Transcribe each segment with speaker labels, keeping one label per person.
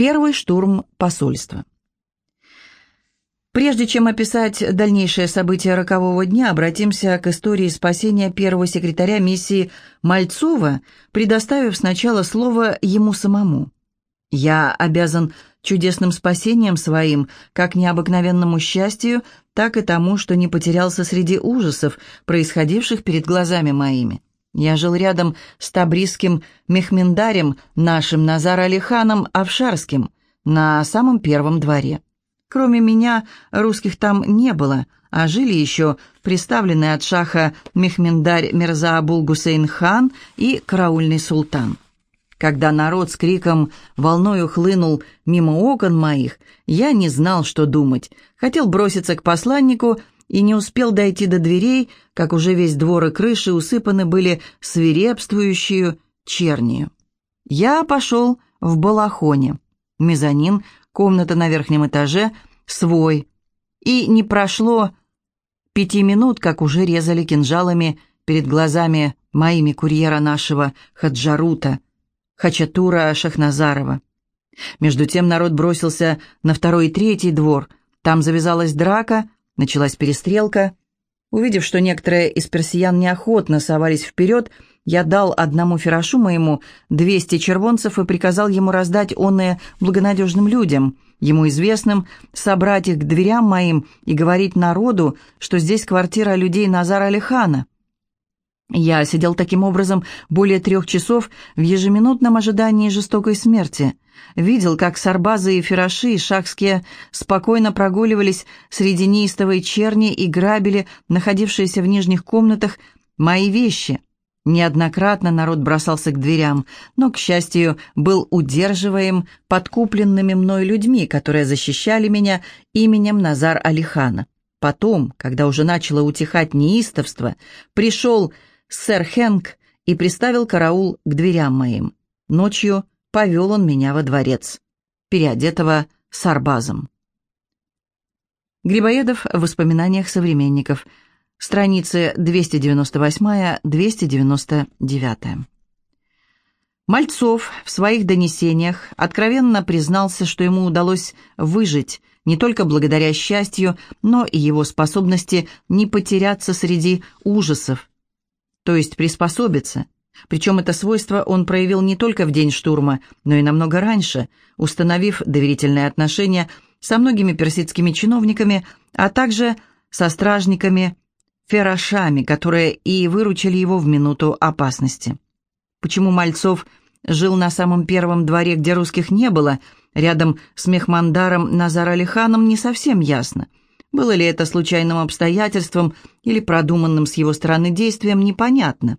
Speaker 1: Первый штурм посольства. Прежде чем описать дальнейшие события рокового дня, обратимся к истории спасения первого секретаря миссии Мальцова, предоставив сначала слово ему самому. «Я обязан чудесным спасением своим, как необыкновенному счастью, так и тому, что не потерялся среди ужасов, происходивших перед глазами моими. Я жил рядом с табрисским мехмендарем, нашим Назар Алиханом Авшарским, на самом первом дворе». Кроме меня, русских там не было, а жили еще представленный от шаха Мехмендарь Мирза Абул Гусейн хан и караульный султан. Когда народ с криком волною хлынул мимо окон моих, я не знал, что думать. Хотел броситься к посланнику и не успел дойти до дверей, как уже весь двор и крыши усыпаны были свирепствующую чернию. Я пошел в балахоне. Мезонин комната на верхнем этаже, свой. И не прошло пяти минут, как уже резали кинжалами перед глазами моими курьера нашего Хаджарута, Хачатура Шахназарова. Между тем народ бросился на второй и третий двор. Там завязалась драка, началась перестрелка. Увидев, что некоторые из персиян неохотно совались вперед, я дал одному ферашу моему двести червонцев и приказал ему раздать онные благонадежным людям, ему известным, собрать их к дверям моим и говорить народу, что здесь квартира людей Назара Алихана. Я сидел таким образом более трех часов в ежеминутном ожидании жестокой смерти. Видел, как сарбазы и фераши, и шахские спокойно прогуливались среди неистовой черни и грабили находившиеся в нижних комнатах мои вещи — Неоднократно народ бросался к дверям, но, к счастью, был удерживаем подкупленными мной людьми, которые защищали меня именем Назар Алихана. Потом, когда уже начало утихать неистовство, пришел сэр Хэнк и приставил караул к дверям моим. Ночью повел он меня во дворец, переодетого сарбазом. Грибоедов в воспоминаниях современников – Страницы 298-299. Мальцов в своих донесениях откровенно признался, что ему удалось выжить не только благодаря счастью, но и его способности не потеряться среди ужасов, то есть приспособиться. Причем это свойство он проявил не только в день штурма, но и намного раньше, установив доверительные отношения со многими персидскими чиновниками, а также со стражниками ферашами, которые и выручили его в минуту опасности. Почему Мальцов жил на самом первом дворе, где русских не было, рядом с Мехмандаром Назар Алиханом, не совсем ясно. Было ли это случайным обстоятельством или продуманным с его стороны действием, непонятно.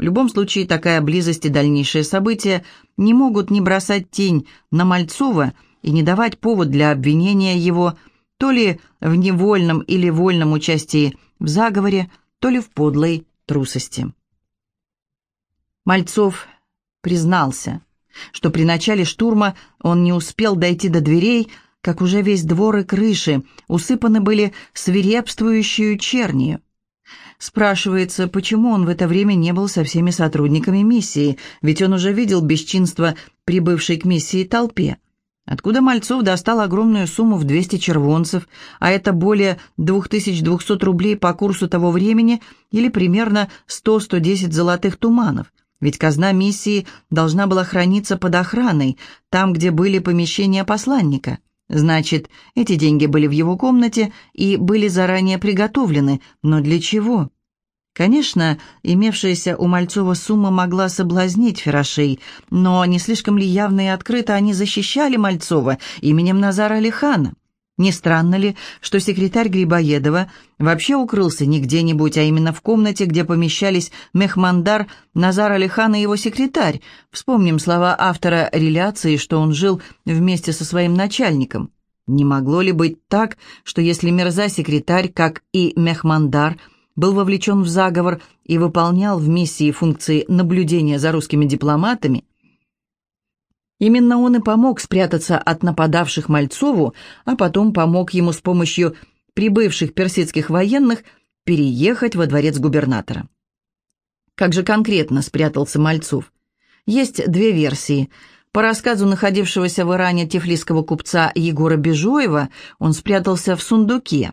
Speaker 1: В любом случае, такая близость и дальнейшие события не могут не бросать тень на Мальцова и не давать повод для обвинения его то ли в невольном или вольном участии в заговоре, то ли в подлой трусости. Мальцов признался, что при начале штурма он не успел дойти до дверей, как уже весь двор и крыши усыпаны были свирепствующую чернью. Спрашивается, почему он в это время не был со всеми сотрудниками миссии, ведь он уже видел бесчинство прибывшей к миссии толпе. Откуда Мальцов достал огромную сумму в 200 червонцев, а это более 2200 рублей по курсу того времени или примерно 100-110 золотых туманов? Ведь казна миссии должна была храниться под охраной, там, где были помещения посланника. Значит, эти деньги были в его комнате и были заранее приготовлены, но для чего? Конечно, имевшаяся у Мальцова сумма могла соблазнить Ферашей, но не слишком ли явно и открыто они защищали Мальцова именем Назара Алихана? Не странно ли, что секретарь Грибоедова вообще укрылся не где-нибудь, а именно в комнате, где помещались Мехмандар, Назар Алихан и его секретарь? Вспомним слова автора реляции, что он жил вместе со своим начальником. Не могло ли быть так, что если Мирза-секретарь, как и Мехмандар – был вовлечен в заговор и выполнял в миссии функции наблюдения за русскими дипломатами, именно он и помог спрятаться от нападавших Мальцову, а потом помог ему с помощью прибывших персидских военных переехать во дворец губернатора. Как же конкретно спрятался Мальцов? Есть две версии. По рассказу находившегося в Иране тифлисского купца Егора Бежоева, он спрятался в сундуке.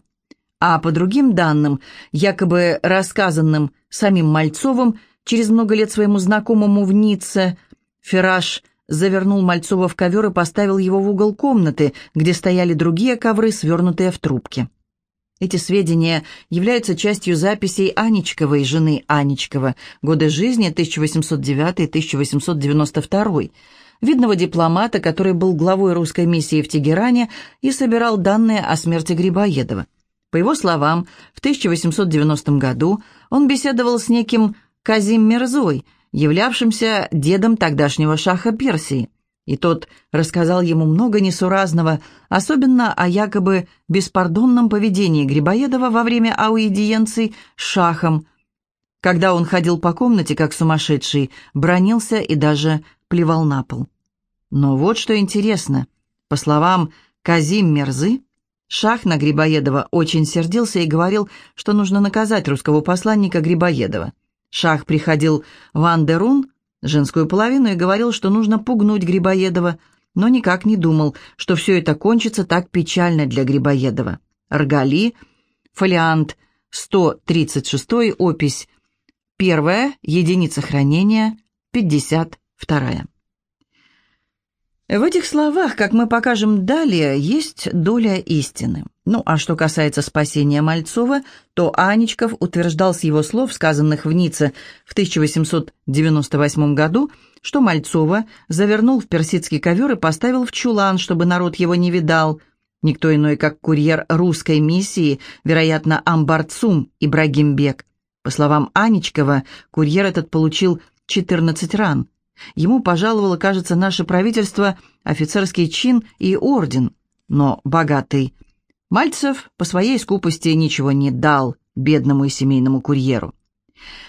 Speaker 1: А по другим данным, якобы рассказанным самим Мальцовым, через много лет своему знакомому в Ницце, Ферраж завернул Мальцова в ковер и поставил его в угол комнаты, где стояли другие ковры, свернутые в трубке. Эти сведения являются частью записей Аничковой, жены Аничкова, годы жизни 1809-1892, видного дипломата, который был главой русской миссии в Тегеране и собирал данные о смерти Грибоедова. По его словам, в 1890 году он беседовал с неким Казим Мирзой, являвшимся дедом тогдашнего шаха Персии. И тот рассказал ему много несуразного, особенно о якобы беспардонном поведении Грибоедова во время аудиенций с шахом, когда он ходил по комнате как сумасшедший, бронился и даже плевал на пол. Но вот что интересно. По словам Казим Мерзы, Шах на Грибоедова очень сердился и говорил, что нужно наказать русского посланника Грибоедова. Шах приходил в Андерун, женскую половину, и говорил, что нужно пугнуть Грибоедова, но никак не думал, что все это кончится так печально для Грибоедова. Ргали, фолиант 136, опись Первая, единица хранения, 52. В этих словах, как мы покажем далее, есть доля истины. Ну, а что касается спасения Мальцова, то Аничков утверждал с его слов, сказанных в Ницце в 1898 году, что Мальцова завернул в персидский ковер и поставил в чулан, чтобы народ его не видал. Никто иной, как курьер русской миссии, вероятно, Амбарцум Ибрагимбек. По словам Аничкова, курьер этот получил 14 ран. Ему пожаловало, кажется, наше правительство офицерский чин и орден, но богатый Мальцев по своей скупости ничего не дал бедному и семейному курьеру.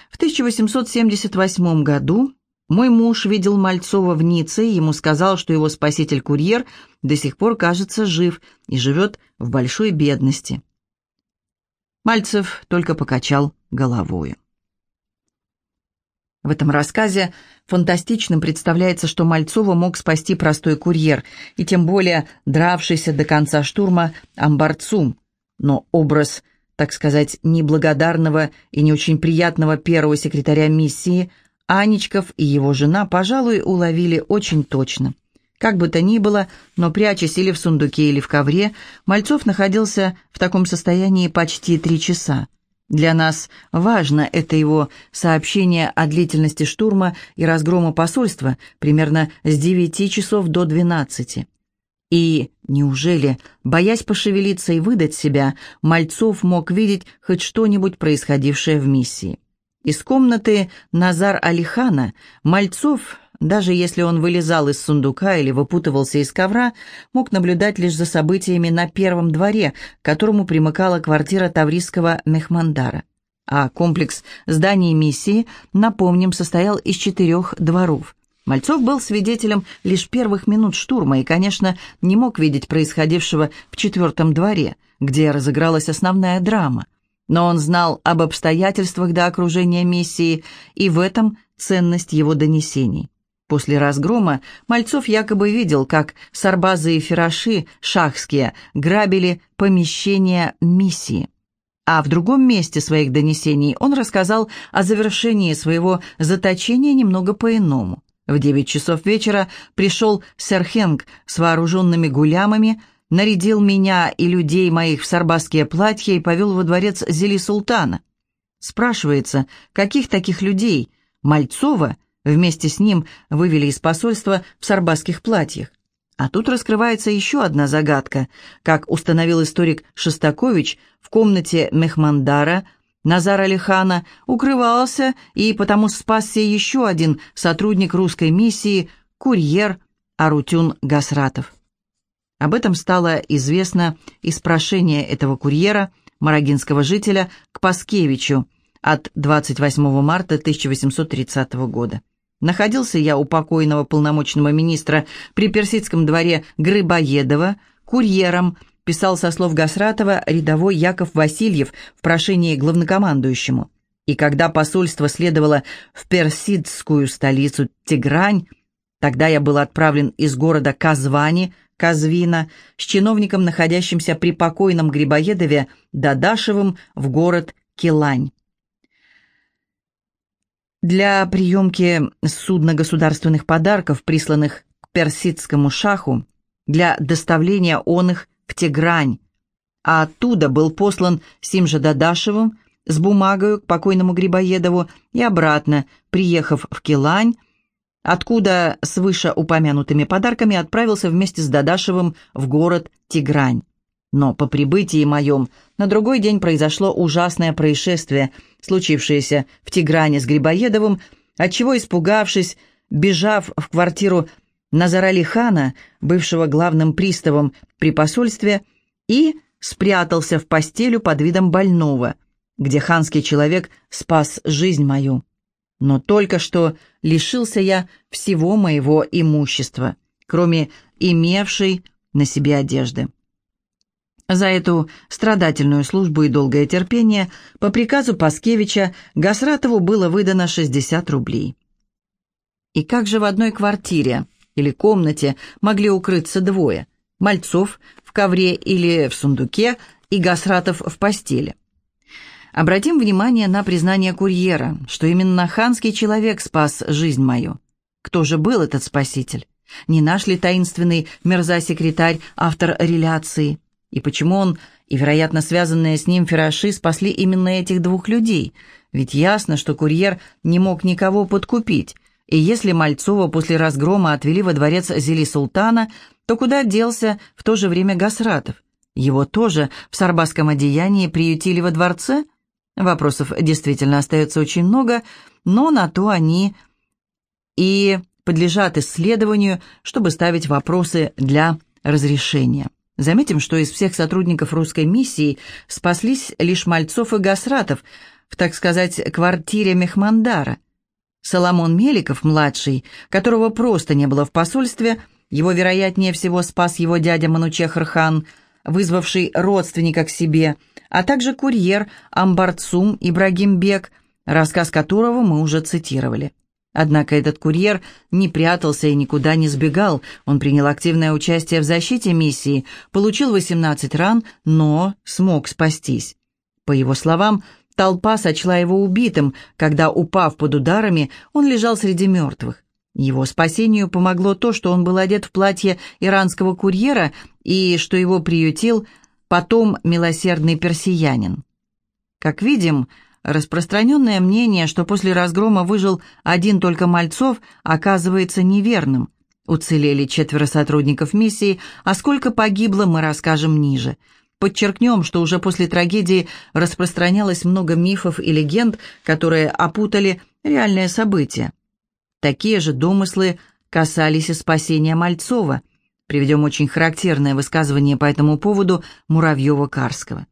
Speaker 1: В 1878 году мой муж видел Мальцова в Ницце и ему сказал, что его спаситель-курьер до сих пор, кажется, жив и живет в большой бедности. Мальцев только покачал головою. В этом рассказе фантастичным представляется, что Мальцова мог спасти простой курьер, и тем более дравшийся до конца штурма Амбарцум. Но образ, так сказать, неблагодарного и не очень приятного первого секретаря миссии Аничков и его жена, пожалуй, уловили очень точно. Как бы то ни было, но прячась или в сундуке, или в ковре, Мальцов находился в таком состоянии почти три часа. Для нас важно это его сообщение о длительности штурма и разгрома посольства примерно с 9 часов до 12. И неужели, боясь пошевелиться и выдать себя, Мальцов мог видеть хоть что-нибудь происходившее в миссии? Из комнаты Назар Алихана Мальцов даже если он вылезал из сундука или выпутывался из ковра, мог наблюдать лишь за событиями на первом дворе, к которому примыкала квартира таврийского Мехмандара. А комплекс зданий миссии, напомним, состоял из четырех дворов. Мальцов был свидетелем лишь первых минут штурма и, конечно, не мог видеть происходившего в четвертом дворе, где разыгралась основная драма. Но он знал об обстоятельствах до окружения миссии, и в этом ценность его донесений. После разгрома Мальцов якобы видел, как сарбазы и фераши шахские грабили помещения миссии. А в другом месте своих донесений он рассказал о завершении своего заточения немного по-иному. В девять часов вечера пришел сэр Хенк с вооруженными гулямами, нарядил меня и людей моих в сарбазские платья и повел во дворец Зели Султана. Спрашивается, каких таких людей? Мальцова – Вместе с ним вывели из посольства в сарбасских платьях. А тут раскрывается еще одна загадка. Как установил историк Шостакович, в комнате Мехмандара Назар Алихана укрывался и потому спасся еще один сотрудник русской миссии, курьер Арутюн Гасратов. Об этом стало известно из прошения этого курьера, марагинского жителя, к Паскевичу от 28 марта 1830 года. Находился я у покойного полномочного министра при персидском дворе Грыбоедова, курьером, писал со слов Гасратова рядовой Яков Васильев в прошении главнокомандующему. И когда посольство следовало в персидскую столицу Тигрань, Тогда я был отправлен из города Казвани, Казвина, с чиновником, находящимся при покойном Грибоедове Дадашевым, в город Килань. Для приемки судна государственных подарков, присланных к персидскому шаху, для доставления он их в Тегрань, а оттуда был послан сим же Дадашевым с бумагой к покойному Грибоедову и обратно, приехав в Килань, откуда с вышеупомянутыми подарками отправился вместе с Дадашевым в город Тигрань. Но по прибытии моем на другой день произошло ужасное происшествие, случившееся в Тигране с Грибоедовым, отчего, испугавшись, бежав в квартиру Назарали хана, бывшего главным приставом при посольстве, и спрятался в постелю под видом больного, где ханский человек спас жизнь мою. Но только что лишился я всего моего имущества, кроме имевшей на себе одежды. За эту страдательную службу и долгое терпение по приказу Паскевича Гасратову было выдано 60 рублей. И как же в одной квартире или комнате могли укрыться двое? Мальцов в ковре или в сундуке и Гасратов в постели. Обратим внимание на признание курьера, что именно ханский человек спас жизнь мою. Кто же был этот спаситель? Не наш ли таинственный мерза-секретарь, автор реляции? И почему он и, вероятно, связанные с ним фераши спасли именно этих двух людей? Ведь ясно, что курьер не мог никого подкупить. И если Мальцова после разгрома отвели во дворец Зели Султана, то куда делся в то же время Гасратов? Его тоже в сарбасском одеянии приютили во дворце – Вопросов действительно остается очень много, но на то они и подлежат исследованию, чтобы ставить вопросы для разрешения. Заметим, что из всех сотрудников русской миссии спаслись лишь Мальцов и Гасратов в, так сказать, квартире Мехмандара. Соломон Меликов-младший, которого просто не было в посольстве, его, вероятнее всего, спас его дядя Манучехр-хан, вызвавший родственника к себе – а также курьер Амбарцум Ибрагимбек, рассказ которого мы уже цитировали. Однако этот курьер не прятался и никуда не сбегал. Он принял активное участие в защите миссии, получил 18 ран, но смог спастись. По его словам, толпа сочла его убитым, когда, упав под ударами, он лежал среди мертвых. Его спасению помогло то, что он был одет в платье иранского курьера и что его приютил потом милосердный персиянин. Как видим, распространенное мнение, что после разгрома выжил один только Мальцов, оказывается неверным. Уцелели четверо сотрудников миссии, а сколько погибло, мы расскажем ниже. Подчеркнем, что уже после трагедии распространялось много мифов и легенд, которые опутали реальные события. Такие же домыслы касались и спасения Мальцова. Приведем очень характерное высказывание по этому поводу Муравьева-Карского.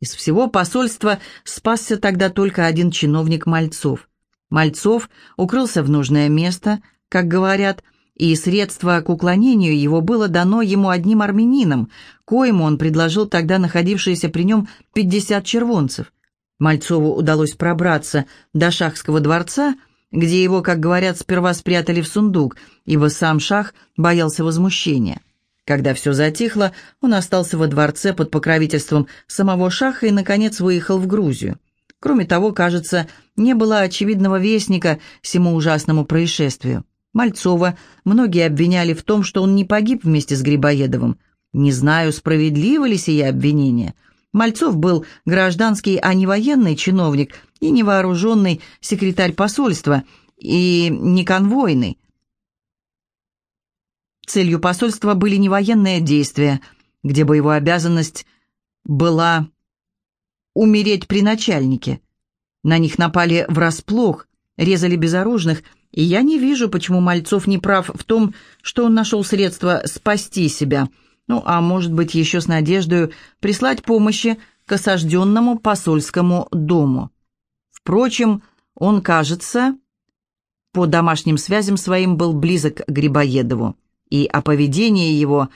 Speaker 1: Из всего посольства спасся тогда только один чиновник Мальцов. Мальцов укрылся в нужное место, как говорят, и средство к уклонению его было дано ему одним армянином, коему он предложил тогда находившиеся при нем 50 червонцев. Мальцову удалось пробраться до шахского дворца, где его, как говорят, сперва спрятали в сундук, ибо сам шах боялся возмущения. Когда все затихло, он остался во дворце под покровительством самого шаха и, наконец, выехал в Грузию. Кроме того, кажется, не было очевидного вестника всему ужасному происшествию. Мальцова многие обвиняли в том, что он не погиб вместе с Грибоедовым. Не знаю, справедливо ли сие обвинение – Мальцов был гражданский, а не военный чиновник и не вооруженный секретарь посольства, и не конвойный. Целью посольства были не военные действия, где бы его обязанность была умереть при начальнике. На них напали врасплох, резали безоружных, и я не вижу, почему Мальцов не прав в том, что он нашел средства спасти себя – ну, а может быть, еще с надеждой прислать помощи к осажденному посольскому дому. Впрочем, он, кажется, по домашним связям своим был близок к Грибоедову, и о поведении его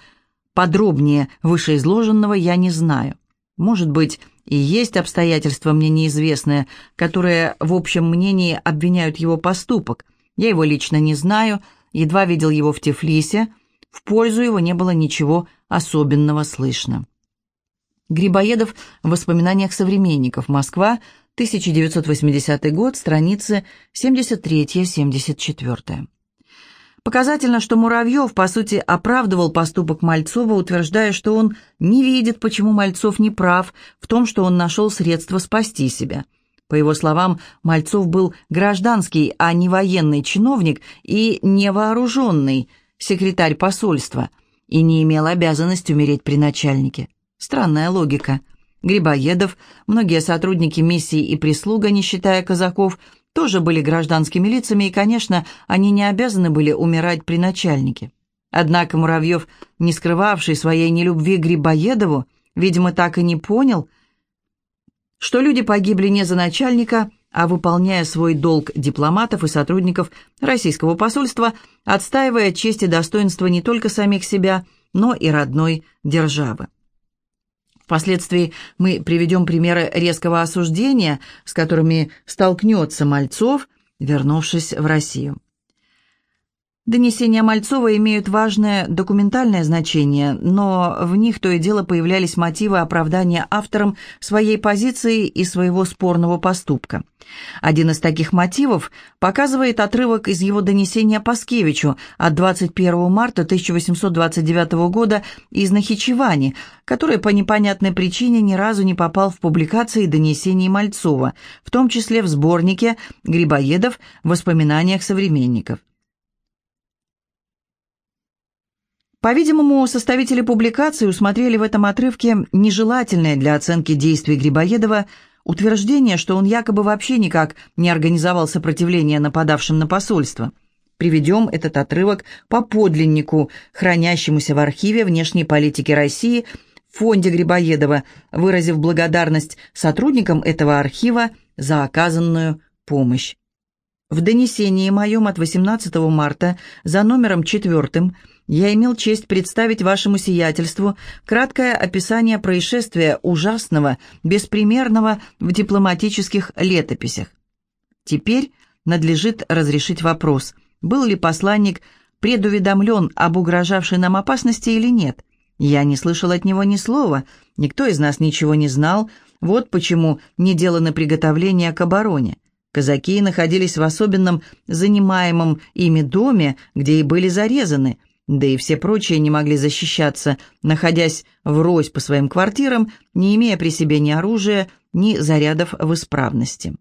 Speaker 1: подробнее вышеизложенного я не знаю. Может быть, и есть обстоятельства мне неизвестные, которые в общем мнении обвиняют его поступок. Я его лично не знаю, едва видел его в Тифлисе, в пользу его не было ничего особенного слышно. Грибоедов в воспоминаниях современников. Москва, 1980 год, страницы 73-74. Показательно, что Муравьев, по сути, оправдывал поступок Мальцова, утверждая, что он не видит, почему Мальцов не прав в том, что он нашел средства спасти себя. По его словам, Мальцов был гражданский, а не военный чиновник и невооруженный секретарь посольства и не имел обязанности умереть при начальнике. Странная логика. Грибоедов, многие сотрудники миссии и прислуга, не считая казаков, тоже были гражданскими лицами, и, конечно, они не обязаны были умирать при начальнике. Однако Муравьев, не скрывавший своей нелюбви к Грибоедову, видимо, так и не понял, что люди погибли не за начальника, а выполняя свой долг дипломатов и сотрудников российского посольства, отстаивая честь и достоинство не только самих себя, но и родной державы. Впоследствии мы приведем примеры резкого осуждения, с которыми столкнется Мальцов, вернувшись в Россию. Донесения Мальцова имеют важное документальное значение, но в них то и дело появлялись мотивы оправдания автором своей позиции и своего спорного поступка. Один из таких мотивов показывает отрывок из его донесения Паскевичу от 21 марта 1829 года из Нахичевани, который по непонятной причине ни разу не попал в публикации донесений Мальцова, в том числе в сборнике «Грибоедов. Воспоминаниях современников». По-видимому, составители публикации усмотрели в этом отрывке нежелательное для оценки действий Грибоедова утверждение, что он якобы вообще никак не организовал сопротивление нападавшим на посольство. Приведем этот отрывок по подлиннику, хранящемуся в архиве внешней политики России в фонде Грибоедова, выразив благодарность сотрудникам этого архива за оказанную помощь. В донесении моем от 18 марта за номером 4 я имел честь представить вашему сиятельству краткое описание происшествия ужасного, беспримерного в дипломатических летописях. Теперь надлежит разрешить вопрос, был ли посланник предуведомлен об угрожавшей нам опасности или нет. Я не слышал от него ни слова, никто из нас ничего не знал, вот почему не деланы приготовления к обороне. Казаки находились в особенном занимаемом ими доме, где и были зарезаны – да и все прочие не могли защищаться, находясь врозь по своим квартирам, не имея при себе ни оружия, ни зарядов в исправности.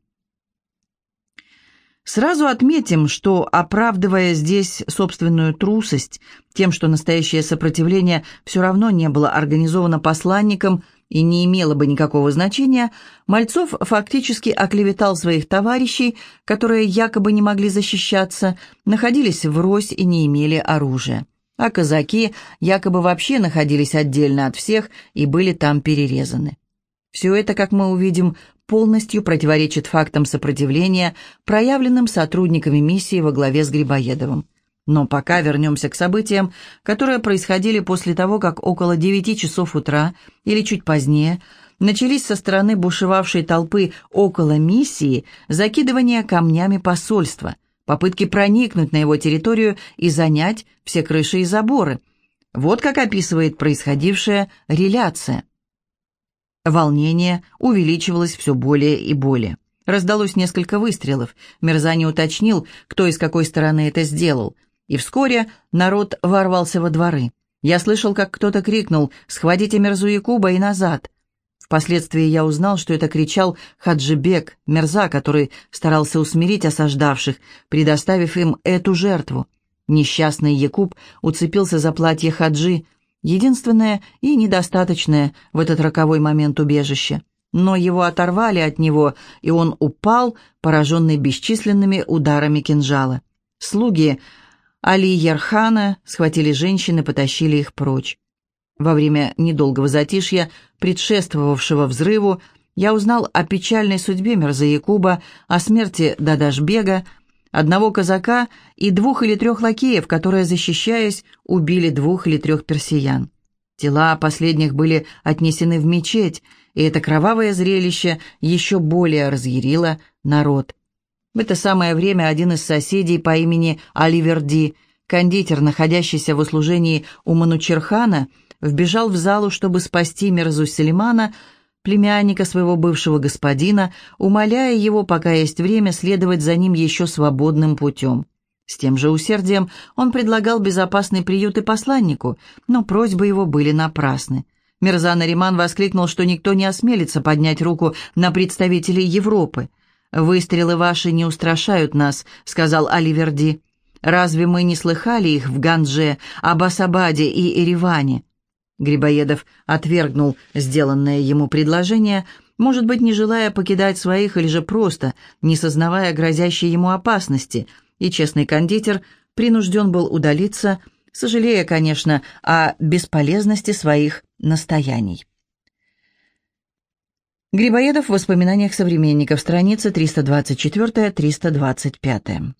Speaker 1: Сразу отметим, что, оправдывая здесь собственную трусость тем, что настоящее сопротивление все равно не было организовано посланником и не имело бы никакого значения, Мальцов фактически оклеветал своих товарищей, которые якобы не могли защищаться, находились врозь и не имели оружия а казаки якобы вообще находились отдельно от всех и были там перерезаны. Все это, как мы увидим, полностью противоречит фактам сопротивления, проявленным сотрудниками миссии во главе с Грибоедовым. Но пока вернемся к событиям, которые происходили после того, как около 9 часов утра или чуть позднее начались со стороны бушевавшей толпы около миссии закидывания камнями посольства – попытки проникнуть на его территорию и занять все крыши и заборы. Вот как описывает происходившее реляция. Волнение увеличивалось все более и более. Раздалось несколько выстрелов. Мерзани уточнил, кто и с какой стороны это сделал. И вскоре народ ворвался во дворы. Я слышал, как кто-то крикнул «Схватите Мерзу Якуба и назад!» Впоследствии я узнал, что это кричал Хаджибек, мерза, который старался усмирить осаждавших, предоставив им эту жертву. Несчастный Якуб уцепился за платье Хаджи, единственное и недостаточное в этот роковой момент убежище. Но его оторвали от него, и он упал, пораженный бесчисленными ударами кинжала. Слуги Али Ярхана схватили женщин и потащили их прочь. Во время недолгого затишья, предшествовавшего взрыву, я узнал о печальной судьбе Мирза Якуба, о смерти Дадашбега, одного казака и двух или трех лакеев, которые, защищаясь, убили двух или трех персиян. Тела последних были отнесены в мечеть, и это кровавое зрелище еще более разъярило народ. В это самое время один из соседей по имени Оливерди Кондитер, находящийся в услужении у Манучерхана, вбежал в залу, чтобы спасти Мирзу Селимана, племянника своего бывшего господина, умоляя его, пока есть время, следовать за ним еще свободным путем. С тем же усердием он предлагал безопасный приют и посланнику, но просьбы его были напрасны. Мирза Нариман воскликнул, что никто не осмелится поднять руку на представителей Европы. «Выстрелы ваши не устрашают нас», — сказал Аливерди. «Разве мы не слыхали их в Ганже, Абасабаде и Ереване?» Грибоедов отвергнул сделанное ему предложение, может быть, не желая покидать своих или же просто, не сознавая грозящей ему опасности, и честный кондитер принужден был удалиться, сожалея, конечно, о бесполезности своих настояний. Грибоедов в воспоминаниях современников, страница 324-325.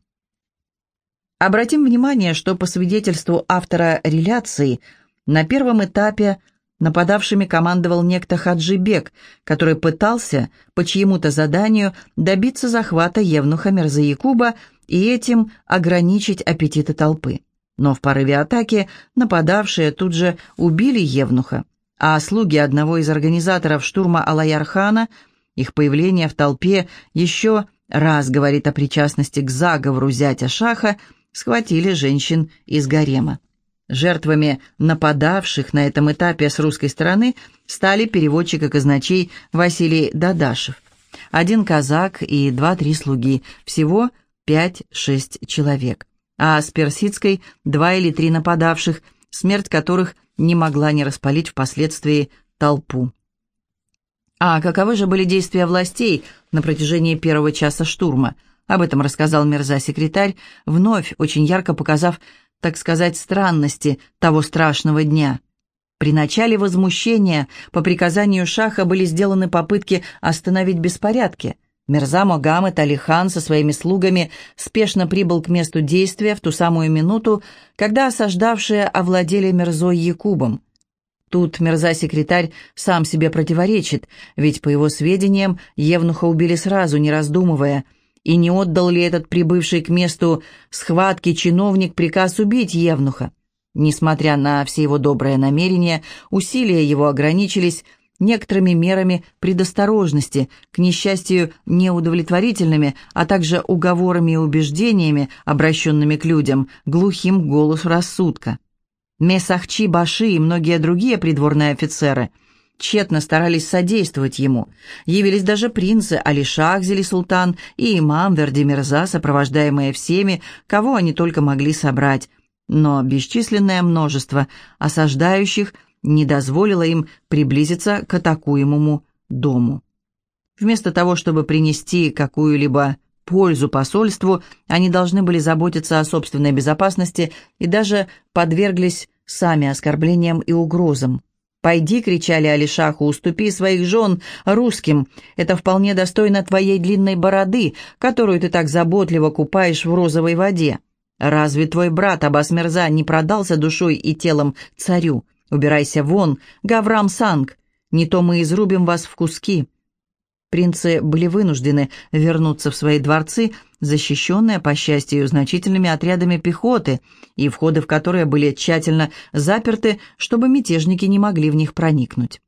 Speaker 1: Обратим внимание, что по свидетельству автора реляции на первом этапе нападавшими командовал некто Хаджибек, который пытался по чьему-то заданию добиться захвата Евнуха Мерзаякуба и этим ограничить аппетиты толпы. Но в порыве атаки нападавшие тут же убили Евнуха, а слуги одного из организаторов штурма Алаярхана, их появление в толпе еще раз говорит о причастности к заговору зятя Шаха, схватили женщин из гарема. Жертвами нападавших на этом этапе с русской стороны стали переводчик и казначей Василий Дадашев, один казак и два-три слуги, всего пять-шесть человек, а с персидской два или три нападавших, смерть которых не могла не распалить впоследствии толпу. А каковы же были действия властей на протяжении первого часа штурма? Об этом рассказал Мирза-секретарь, вновь очень ярко показав так сказать, странности того страшного дня. При начале возмущения по приказанию Шаха были сделаны попытки остановить беспорядки. Мирза Могамед Алихан со своими слугами спешно прибыл к месту действия в ту самую минуту, когда осаждавшие овладели Мирзой Якубом. Тут Мирза-секретарь сам себе противоречит, ведь, по его сведениям, Евнуха убили сразу, не раздумывая – и не отдал ли этот прибывший к месту схватки чиновник приказ убить Евнуха. Несмотря на все его добрые намерения, усилия его ограничились некоторыми мерами предосторожности, к несчастью, неудовлетворительными, а также уговорами и убеждениями, обращенными к людям, глухим голос рассудка. Месахчи Баши и многие другие придворные офицеры – тщетно старались содействовать ему. Явились даже принцы Алишах Зели-Султан и имам Вердимирза, сопровождаемые всеми, кого они только могли собрать. Но бесчисленное множество осаждающих не дозволило им приблизиться к атакуемому дому. Вместо того, чтобы принести какую-либо пользу посольству, они должны были заботиться о собственной безопасности и даже подверглись сами оскорблениям и угрозам. «Пойди», — кричали Алишаху, — «уступи своих жен русским. Это вполне достойно твоей длинной бороды, которую ты так заботливо купаешь в розовой воде. Разве твой брат Абас Мирза не продался душой и телом царю? Убирайся вон, Гаврам Санг, не то мы изрубим вас в куски». Принцы были вынуждены вернуться в свои дворцы, защищенные, по счастью, значительными отрядами пехоты, и входы в которые были тщательно заперты, чтобы мятежники не могли в них проникнуть.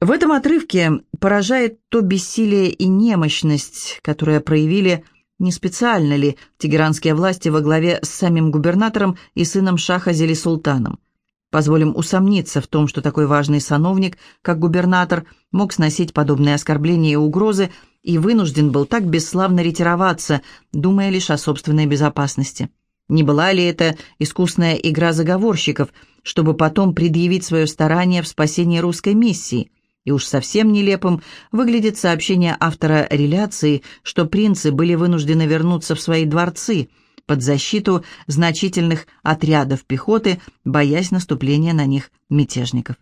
Speaker 1: В этом отрывке поражает то бессилие и немощность, которые проявили не специально ли тегеранские власти во главе с самим губернатором и сыном Шаха Зели-Султаном. Позволим усомниться в том, что такой важный сановник, как губернатор, мог сносить подобные оскорбления и угрозы и вынужден был так бесславно ретироваться, думая лишь о собственной безопасности. Не была ли это искусная игра заговорщиков, чтобы потом предъявить свое старание в спасении русской миссии? И уж совсем нелепым выглядит сообщение автора реляции, что принцы были вынуждены вернуться в свои дворцы – под защиту значительных отрядов пехоты, боясь наступления на них мятежников.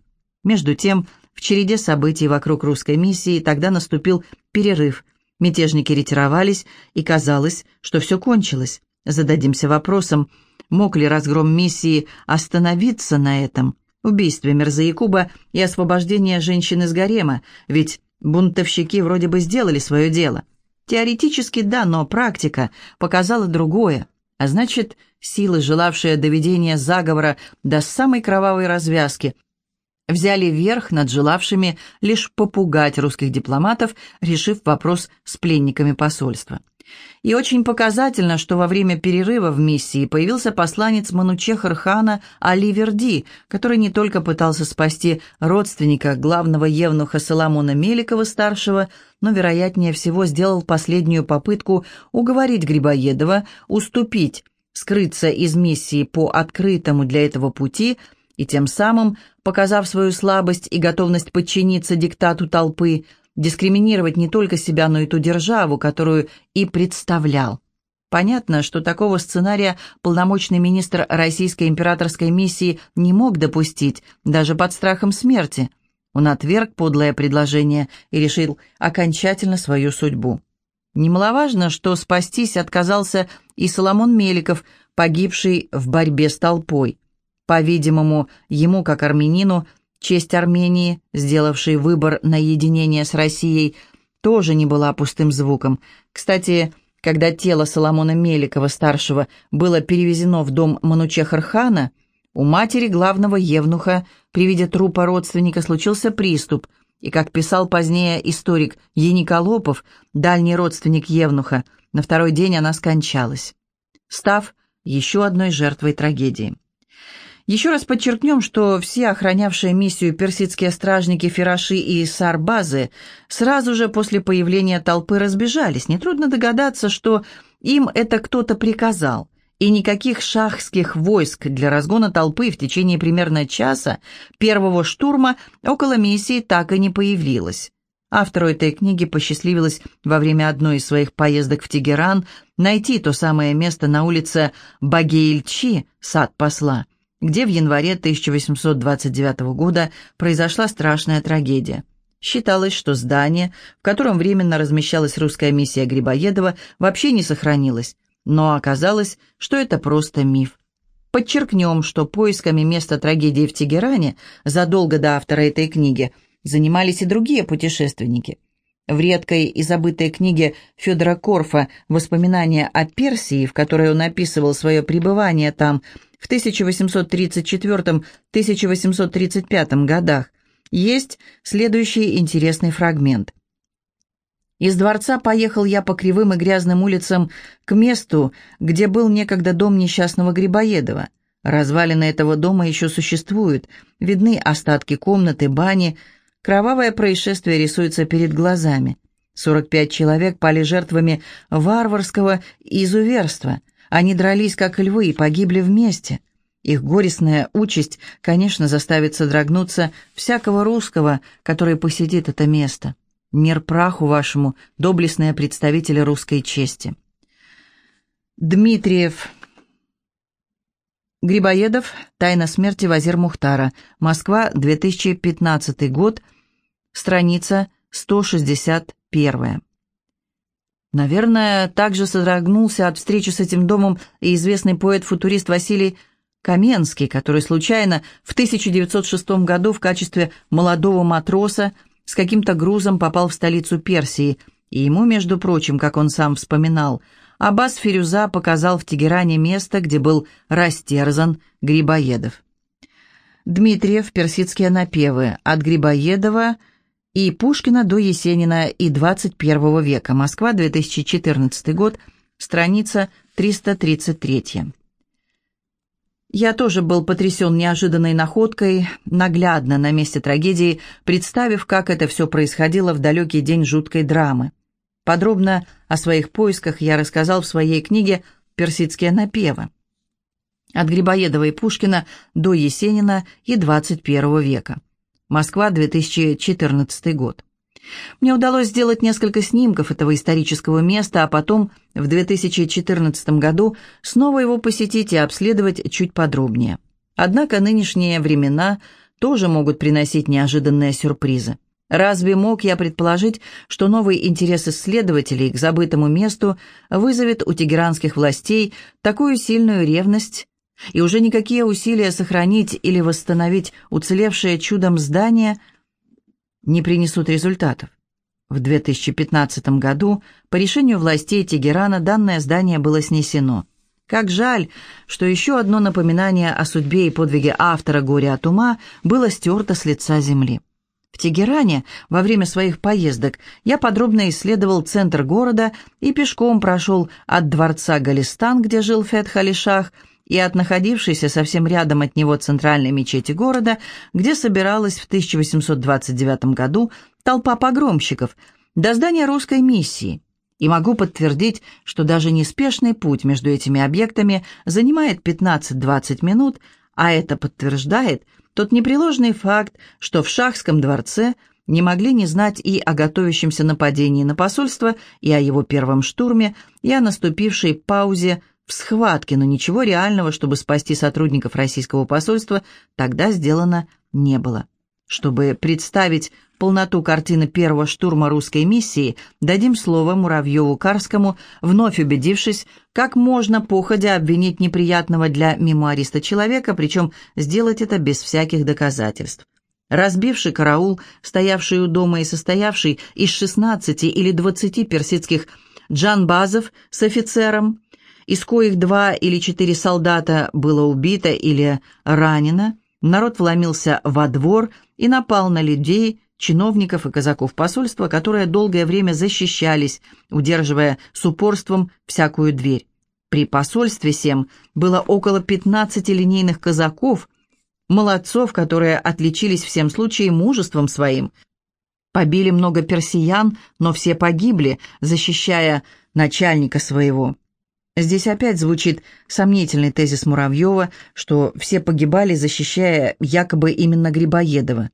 Speaker 1: Между тем, в череде событий вокруг русской миссии тогда наступил перерыв. Мятежники ретировались, и казалось, что все кончилось. Зададимся вопросом, мог ли разгром миссии остановиться на этом убийстве Мирзаякуба и освобождение женщин из гарема, ведь бунтовщики вроде бы сделали свое дело. Теоретически да, но практика показала другое. А значит, силы, желавшие доведения заговора до самой кровавой развязки, взяли верх над желавшими лишь попугать русских дипломатов, решив вопрос с пленниками посольства. И очень показательно, что во время перерыва в миссии появился посланец Манучехар хана Али Верди, который не только пытался спасти родственника главного евнуха Соломона Меликова-старшего, но, вероятнее всего, сделал последнюю попытку уговорить Грибоедова уступить, скрыться из миссии по открытому для этого пути и тем самым, показав свою слабость и готовность подчиниться диктату толпы, дискриминировать не только себя, но и ту державу, которую и представлял. Понятно, что такого сценария полномочный министр российской императорской миссии не мог допустить, даже под страхом смерти. Он отверг подлое предложение и решил окончательно свою судьбу. Немаловажно, что спастись отказался и Соломон Меликов, погибший в борьбе с толпой. По-видимому, ему, как армянину, Честь Армении, сделавшей выбор на единение с Россией, тоже не была пустым звуком. Кстати, когда тело Соломона Меликова-старшего было перевезено в дом Манучехархана, у матери главного евнуха при виде трупа родственника случился приступ, и, как писал позднее историк Ениколопов, дальний родственник евнуха, на второй день она скончалась, став еще одной жертвой трагедии. Еще раз подчеркнем, что все охранявшие миссию персидские стражники Фераши и Сарбазы сразу же после появления толпы разбежались. Нетрудно догадаться, что им это кто-то приказал. И никаких шахских войск для разгона толпы в течение примерно часа первого штурма около миссии так и не появилось. Автору этой книги посчастливилось во время одной из своих поездок в Тегеран найти то самое место на улице Багеильчи, сад посла, где в январе 1829 года произошла страшная трагедия. Считалось, что здание, в котором временно размещалась русская миссия Грибоедова, вообще не сохранилось, но оказалось, что это просто миф. Подчеркнем, что поисками места трагедии в Тегеране задолго до автора этой книги занимались и другие путешественники. В редкой и забытой книге Федора Корфа «Воспоминания о Персии», в которой он описывал свое пребывание там в 1834-1835 годах, есть следующий интересный фрагмент. Из дворца поехал я по кривым и грязным улицам к месту, где был некогда дом несчастного Грибоедова. Развалины этого дома еще существуют, видны остатки комнаты, бани, кровавое происшествие рисуется перед глазами. 45 человек пали жертвами варварского изуверства – они дрались, как львы, и погибли вместе. Их горестная участь, конечно, заставит содрогнуться всякого русского, который посетит это место. Мир праху вашему, доблестные представители русской чести. Дмитриев. Грибоедов. Тайна смерти Вазир Мухтара. Москва, 2015 год. Страница 161. Наверное, также содрогнулся от встречи с этим домом и известный поэт-футурист Василий Каменский, который случайно в 1906 году в качестве молодого матроса с каким-то грузом попал в столицу Персии, и ему, между прочим, как он сам вспоминал, Аббас Фирюза показал в Тегеране место, где был растерзан Грибоедов. Дмитриев, персидские напевы, от Грибоедова – и Пушкина до Есенина и 21 века. Москва, 2014 год, страница 333. Я тоже был потрясен неожиданной находкой, наглядно на месте трагедии, представив, как это все происходило в далекий день жуткой драмы. Подробно о своих поисках я рассказал в своей книге «Персидские напевы». От Грибоедова и Пушкина до Есенина и 21 века. Москва, 2014 год. Мне удалось сделать несколько снимков этого исторического места, а потом в 2014 году снова его посетить и обследовать чуть подробнее. Однако нынешние времена тоже могут приносить неожиданные сюрпризы. Разве мог я предположить, что новый интерес исследователей к забытому месту вызовет у тегеранских властей такую сильную ревность и уже никакие усилия сохранить или восстановить уцелевшее чудом здание не принесут результатов. В 2015 году по решению властей Тегерана данное здание было снесено. Как жаль, что еще одно напоминание о судьбе и подвиге автора «Горе от ума» было стерто с лица земли. В Тегеране во время своих поездок я подробно исследовал центр города и пешком прошел от дворца Галистан, где жил Фет Халишах, и от находившейся совсем рядом от него центральной мечети города, где собиралась в 1829 году толпа погромщиков, до здания русской миссии – и могу подтвердить, что даже неспешный путь между этими объектами занимает 15-20 минут, а это подтверждает тот непреложный факт, что в Шахском дворце не могли не знать и о готовящемся нападении на посольство, и о его первом штурме, и о наступившей паузе в схватке, но ничего реального, чтобы спасти сотрудников российского посольства, тогда сделано не было. Чтобы представить полноту картины первого штурма русской миссии, дадим слово Муравьеву-Карскому, вновь убедившись, как можно походя обвинить неприятного для мемуариста человека, причем сделать это без всяких доказательств. Разбивший караул, стоявший у дома и состоявший из 16 или 20 персидских джанбазов с офицером, из коих два или четыре солдата было убито или ранено, народ вломился во двор и напал на людей, чиновников и казаков посольства, которые долгое время защищались, удерживая с упорством всякую дверь. При посольстве всем было около 15 линейных казаков, молодцов, которые отличились всем случаем мужеством своим. Побили много персиян, но все погибли, защищая начальника своего. Здесь опять звучит сомнительный тезис Муравьева, что все погибали, защищая якобы именно Грибоедова.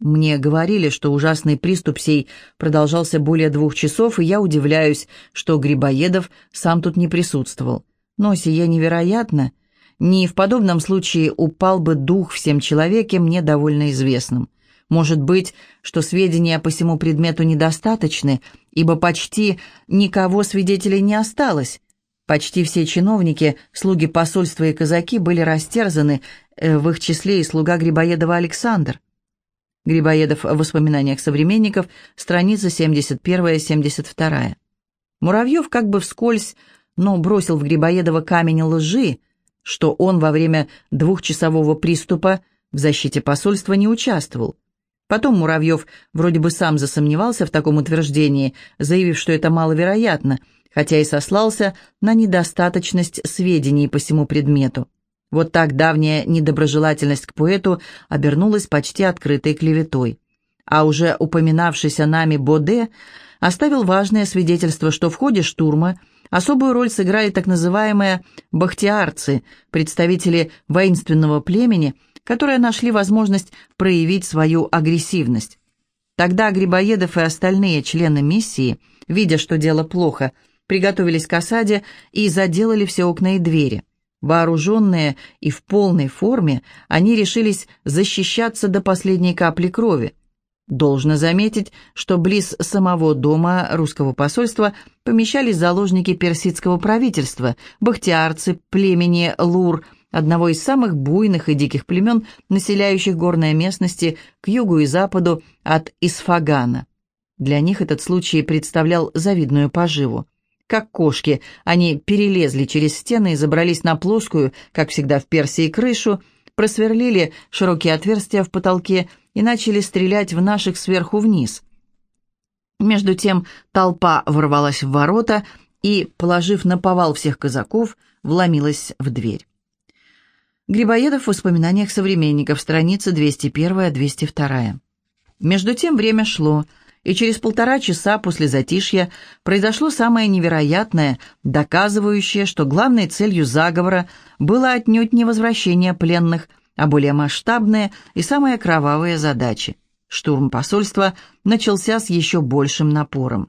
Speaker 1: Мне говорили, что ужасный приступ сей продолжался более двух часов, и я удивляюсь, что Грибоедов сам тут не присутствовал. Но сие невероятно. Не в подобном случае упал бы дух всем человеке, мне довольно известным. Может быть, что сведения по всему предмету недостаточны, ибо почти никого свидетелей не осталось. Почти все чиновники, слуги посольства и казаки были растерзаны, э, в их числе и слуга Грибоедова Александр. Грибоедов в воспоминаниях современников, страница 71-72. Муравьев как бы вскользь, но бросил в Грибоедова камень лжи, что он во время двухчасового приступа в защите посольства не участвовал. Потом Муравьев вроде бы сам засомневался в таком утверждении, заявив, что это маловероятно, хотя и сослался на недостаточность сведений по всему предмету. Вот так давняя недоброжелательность к поэту обернулась почти открытой клеветой. А уже упоминавшийся нами Боде оставил важное свидетельство, что в ходе штурма особую роль сыграли так называемые бахтиарцы, представители воинственного племени, которые нашли возможность проявить свою агрессивность. Тогда Грибоедов и остальные члены миссии, видя, что дело плохо, приготовились к осаде и заделали все окна и двери. Вооруженные и в полной форме, они решились защищаться до последней капли крови. Должно заметить, что близ самого дома русского посольства помещались заложники персидского правительства, бахтиарцы племени Лур, одного из самых буйных и диких племен, населяющих горные местности к югу и западу от Исфагана. Для них этот случай представлял завидную поживу. Как кошки, они перелезли через стены и забрались на плоскую, как всегда в Персии, крышу, просверлили широкие отверстия в потолке и начали стрелять в наших сверху вниз. Между тем толпа ворвалась в ворота и, положив на повал всех казаков, вломилась в дверь. Грибоедов в воспоминаниях современников, страница 201-202. Между тем время шло, и через полтора часа после затишья произошло самое невероятное, доказывающее, что главной целью заговора было отнюдь не возвращение пленных, а более масштабные и самые кровавые задачи. Штурм посольства начался с еще большим напором.